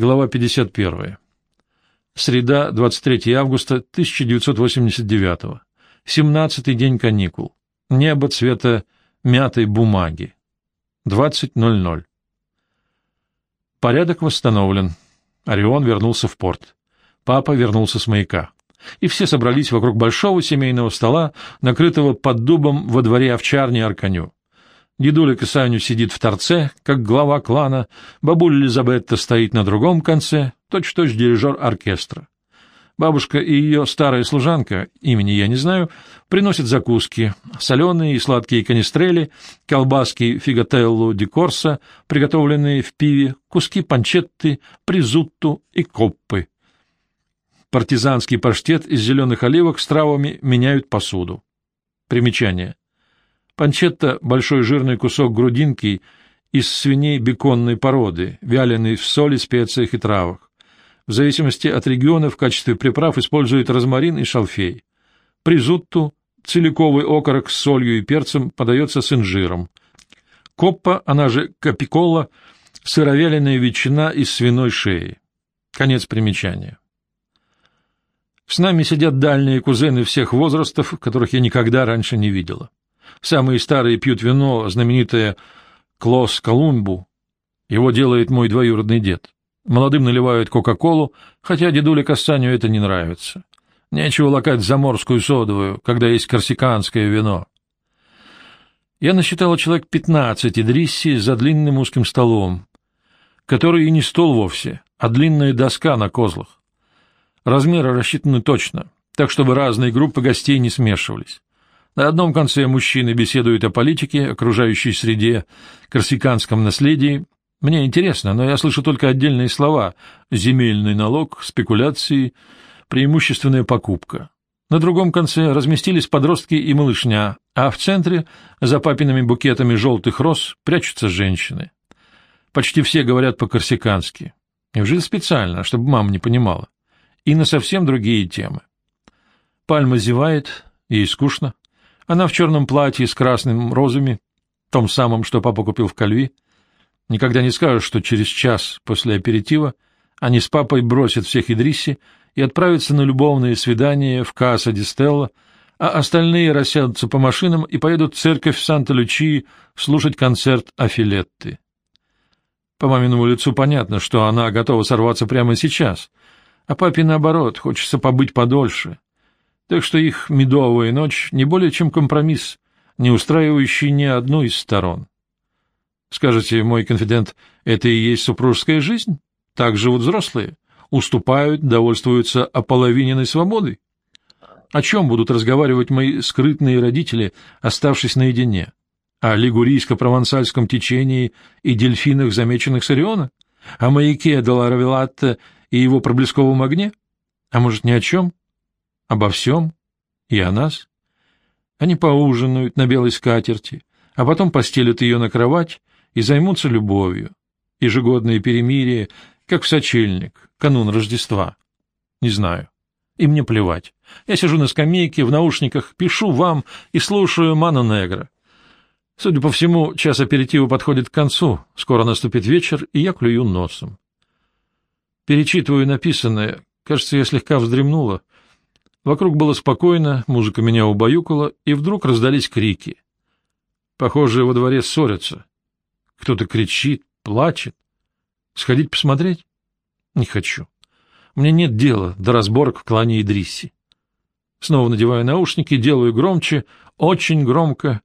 Глава 51. Среда, 23 августа 1989. 17-й день каникул. Небо цвета мятой бумаги. 20.00. Порядок восстановлен. Орион вернулся в порт. Папа вернулся с маяка. И все собрались вокруг большого семейного стола, накрытого под дубом во дворе овчарни Арканю. Дедуля Касаню сидит в торце, как глава клана, бабуля Лизабетта стоит на другом конце, точь-точь дирижер оркестра. Бабушка и ее старая служанка, имени я не знаю, приносят закуски, соленые и сладкие канистрели, колбаски фиготеллу ди корса, приготовленные в пиве, куски панчетты, призутту и коппы. Партизанский паштет из зеленых оливок с травами меняют посуду. Примечание. Панчетта — большой жирный кусок грудинки из свиней беконной породы, вяленый в соли, специях и травах. В зависимости от региона в качестве приправ используют розмарин и шалфей. Призутту — целиковый окорок с солью и перцем, подается с инжиром. Коппа, она же капикола — сыровяленая ветчина из свиной шеи. Конец примечания. С нами сидят дальние кузены всех возрастов, которых я никогда раньше не видела. Самые старые пьют вино, знаменитое Клос Колумбу. Его делает мой двоюродный дед. Молодым наливают Кока-Колу, хотя дедуле Кассанию это не нравится. Нечего лакать заморскую содовую, когда есть корсиканское вино. Я насчитала человек пятнадцать Идрисси за длинным узким столом, который и не стол вовсе, а длинная доска на козлах. Размеры рассчитаны точно, так чтобы разные группы гостей не смешивались. На одном конце мужчины беседуют о политике, окружающей среде, корсиканском наследии. Мне интересно, но я слышу только отдельные слова «земельный налог», «спекуляции», «преимущественная покупка». На другом конце разместились подростки и малышня, а в центре, за папиными букетами желтых роз, прячутся женщины. Почти все говорят по-корсикански. Неужели специально, чтобы мама не понимала? И на совсем другие темы. Пальма зевает, ей скучно. Она в черном платье с красными розами, том самом, что папа купил в Кальви. Никогда не скажешь, что через час после аперитива они с папой бросят всех Идрисси и отправятся на любовные свидания в Касса ди Стелла, а остальные рассядутся по машинам и поедут в церковь Санта-Лючии слушать концерт Афилетты. По маминому лицу понятно, что она готова сорваться прямо сейчас, а папе, наоборот, хочется побыть подольше — так что их медовая ночь не более чем компромисс, не устраивающий ни одну из сторон. Скажете, мой конфидент, это и есть супружеская жизнь? Так живут взрослые, уступают, довольствуются ополовиненной свободой. О чем будут разговаривать мои скрытные родители, оставшись наедине? О лигурийско-провансальском течении и дельфинах, замеченных с Ориона? О маяке Деларавелатте и его проблесковом огне? А может, ни о чем? Обо всем и о нас. Они поужинают на белой скатерти, а потом постелят ее на кровать и займутся любовью. Ежегодное перемирие, как в сочельник, канун Рождества. Не знаю. И мне плевать. Я сижу на скамейке, в наушниках, пишу вам и слушаю Мана Негра. Судя по всему, час аперитива подходит к концу, скоро наступит вечер, и я клюю носом. Перечитываю написанное, кажется, я слегка вздремнула, Вокруг было спокойно, музыка меня убаюкала, и вдруг раздались крики. Похоже, во дворе ссорятся. Кто-то кричит, плачет. Сходить посмотреть? Не хочу. Мне нет дела до разборок в клане Идрисси. Снова надеваю наушники, делаю громче, очень громко.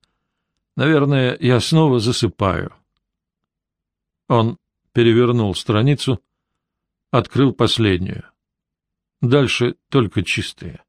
Наверное, я снова засыпаю. Он перевернул страницу, открыл последнюю. Дальше только чистые.